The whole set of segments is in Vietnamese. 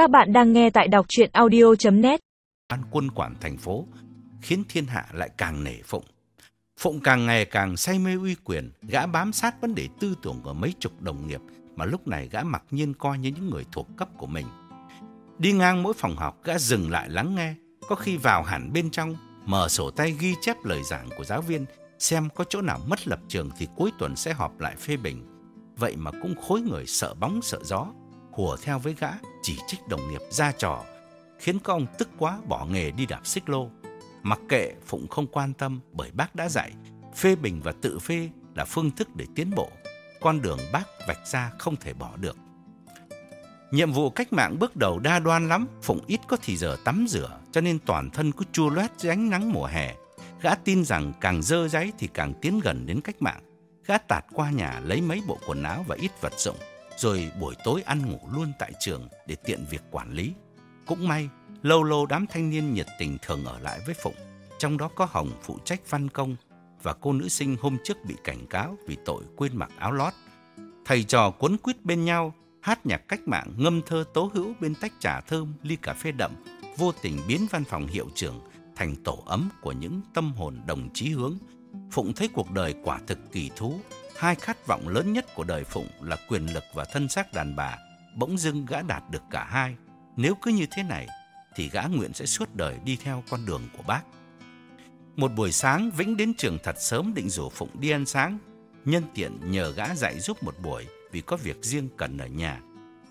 Các bạn đang nghe tại đọc chuyện audio.net ban quân quản thành phố khiến thiên hạ lại càng nể Phụng. Phụng càng ngày càng say mê uy quyền, gã bám sát vấn đề tư tưởng của mấy chục đồng nghiệp mà lúc này gã mặc nhiên coi như những người thuộc cấp của mình. Đi ngang mỗi phòng học, gã dừng lại lắng nghe, có khi vào hẳn bên trong, mở sổ tay ghi chép lời giảng của giáo viên, xem có chỗ nào mất lập trường thì cuối tuần sẽ họp lại phê bình. Vậy mà cũng khối người sợ bóng sợ gió, hùa theo với gã, chỉ trích đồng nghiệp ra trò, khiến các ông tức quá bỏ nghề đi đạp xích lô. Mặc kệ Phụng không quan tâm bởi bác đã dạy, phê bình và tự phê là phương thức để tiến bộ. Con đường bác vạch ra không thể bỏ được. Nhiệm vụ cách mạng bước đầu đa đoan lắm, Phụng ít có thì giờ tắm rửa, cho nên toàn thân cứ chua loét dưới ánh nắng mùa hè. Gã tin rằng càng dơ giấy thì càng tiến gần đến cách mạng. Gã tạt qua nhà lấy mấy bộ quần áo và ít vật dụng, rồi buổi tối ăn ngủ luôn tại trường để tiện việc quản lý. Cũng may, lâu lâu đám thanh niên nhiệt tình thường ở lại với Phụng, trong đó có Hồng phụ trách văn công và cô nữ sinh hôm trước bị cảnh cáo vì tội quên mặc áo lót. Thầy trò cuốn quýt bên nhau, hát nhạc cách mạng, ngâm thơ tố hữu bên tách trà thơm, ly cà phê đậm, vô tình biến văn phòng hiệu trưởng thành tổ ấm của những tâm hồn đồng chí hướng. Phụng thấy cuộc đời quả thực kỳ thú, hai khát vọng lớn nhất của đời Phụng là quyền lực và thân xác đàn bà, bỗng dưng gã đạt được cả hai. Nếu cứ như thế này, thì gã nguyện sẽ suốt đời đi theo con đường của bác. Một buổi sáng, Vĩnh đến trường thật sớm định rủ Phụng đi ăn sáng. Nhân tiện nhờ gã dạy giúp một buổi vì có việc riêng cần ở nhà.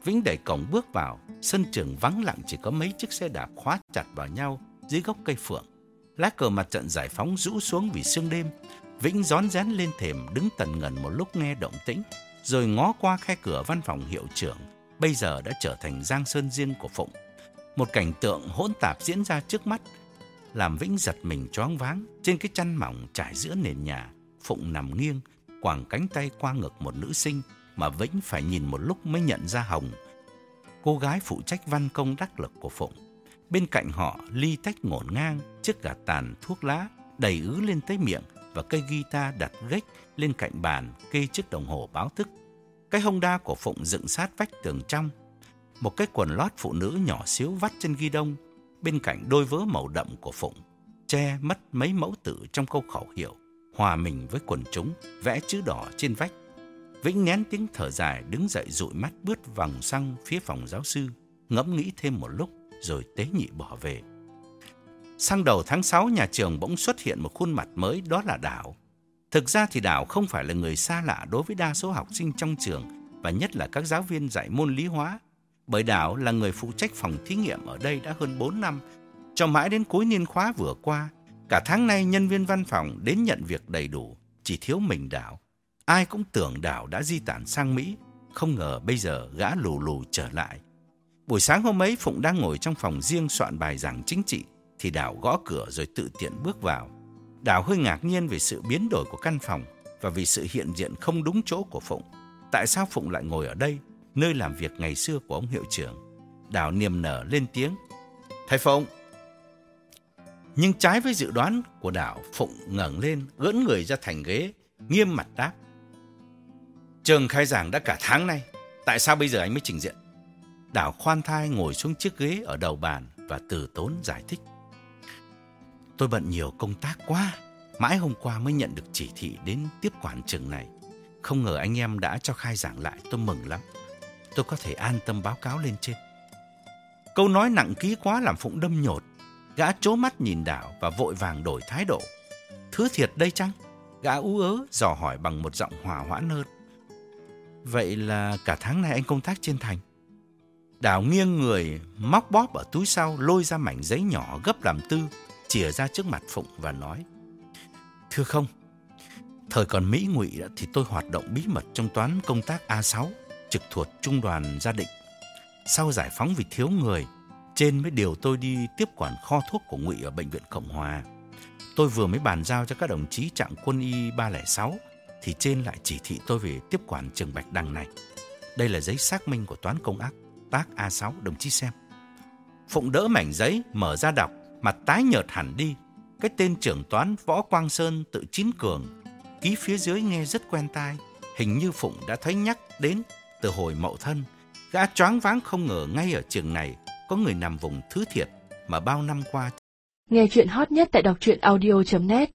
Vĩnh đẩy cổng bước vào, sân trường vắng lặng chỉ có mấy chiếc xe đạp khóa chặt vào nhau dưới gốc cây phượng. Lá cờ mặt trận giải phóng rũ xuống vì sương đêm. Vĩnh rón rén lên thềm đứng tần ngần một lúc nghe động tĩnh, rồi ngó qua khe cửa văn phòng hiệu trưởng, bây giờ đã trở thành giang sơn riêng của Phụng. Một cảnh tượng hỗn tạp diễn ra trước mắt, làm Vĩnh giật mình choáng váng. Trên cái chăn mỏng trải giữa nền nhà, Phụng nằm nghiêng, quàng cánh tay qua ngực một nữ sinh mà Vĩnh phải nhìn một lúc mới nhận ra Hồng. Cô gái phụ trách văn công đắc lực của Phụng. Bên cạnh họ ly tách ngổn ngang, chiếc gạt tàn thuốc lá đầy ứ lên tới miệng và cây guitar đặt gách lên cạnh bàn kê chiếc đồng hồ báo thức. Cái hông đa của Phụng dựng sát vách tường trong. Một cái quần lót phụ nữ nhỏ xíu vắt trên ghi đông, bên cạnh đôi vớ màu đậm của Phụng, che mất mấy mẫu tự trong câu khẩu hiệu, hòa mình với quần chúng, vẽ chữ đỏ trên vách. Vĩnh nén tiếng thở dài đứng dậy dụi mắt bước vòng sang phía phòng giáo sư, ngẫm nghĩ thêm một lúc rồi tế nhị bỏ về. Sang đầu tháng 6 nhà trường bỗng xuất hiện một khuôn mặt mới đó là Đảo. Thực ra thì Đảo không phải là người xa lạ đối với đa số học sinh trong trường và nhất là các giáo viên dạy môn lý hóa. Bởi Đảo là người phụ trách phòng thí nghiệm ở đây đã hơn 4 năm, cho mãi đến cuối niên khóa vừa qua. Cả tháng nay nhân viên văn phòng đến nhận việc đầy đủ, chỉ thiếu mình Đảo. Ai cũng tưởng Đảo đã di tản sang Mỹ, không ngờ bây giờ gã lù lù trở lại. Buổi sáng hôm ấy Phụng đang ngồi trong phòng riêng soạn bài giảng chính trị thì Đảo gõ cửa rồi tự tiện bước vào. Đảo hơi ngạc nhiên về sự biến đổi của căn phòng và vì sự hiện diện không đúng chỗ của Phụng. Tại sao Phụng lại ngồi ở đây, nơi làm việc ngày xưa của ông hiệu trưởng? Đảo niềm nở lên tiếng. Thầy Phụng! Nhưng trái với dự đoán của Đảo, Phụng ngẩng lên, gỡn người ra thành ghế, nghiêm mặt đáp. Trường khai giảng đã cả tháng nay, tại sao bây giờ anh mới trình diện? Đảo khoan thai ngồi xuống chiếc ghế ở đầu bàn và từ tốn giải thích. Tôi bận nhiều công tác quá, mãi hôm qua mới nhận được chỉ thị đến tiếp quản trường này. Không ngờ anh em đã cho khai giảng lại, tôi mừng lắm. Tôi có thể an tâm báo cáo lên trên. Câu nói nặng ký quá làm Phụng đâm nhột. Gã chố mắt nhìn đảo và vội vàng đổi thái độ. Thứ thiệt đây chăng? Gã ú ớ dò hỏi bằng một giọng hòa hoãn hơn. Vậy là cả tháng này anh công tác trên thành? đảo nghiêng người, móc bóp ở túi sau, lôi ra mảnh giấy nhỏ gấp làm tư, chìa ra trước mặt Phụng và nói. Thưa không, thời còn Mỹ ngụy thì tôi hoạt động bí mật trong toán công tác A6, trực thuộc trung đoàn gia định. Sau giải phóng vì thiếu người, trên mới điều tôi đi tiếp quản kho thuốc của ngụy ở Bệnh viện Cộng Hòa. Tôi vừa mới bàn giao cho các đồng chí trạm quân y 306, thì trên lại chỉ thị tôi về tiếp quản trường Bạch Đằng này. Đây là giấy xác minh của toán công ác tác A6 đồng chí xem. Phụng đỡ mảnh giấy, mở ra đọc, mặt tái nhợt hẳn đi. Cái tên trưởng toán Võ Quang Sơn tự chín cường, ký phía dưới nghe rất quen tai. Hình như Phụng đã thấy nhắc đến từ hồi mậu thân, Gã choáng váng không ngờ ngay ở trường này có người nằm vùng thứ thiệt mà bao năm qua Nghe chuyện hot nhất tại đọc truyện audio.net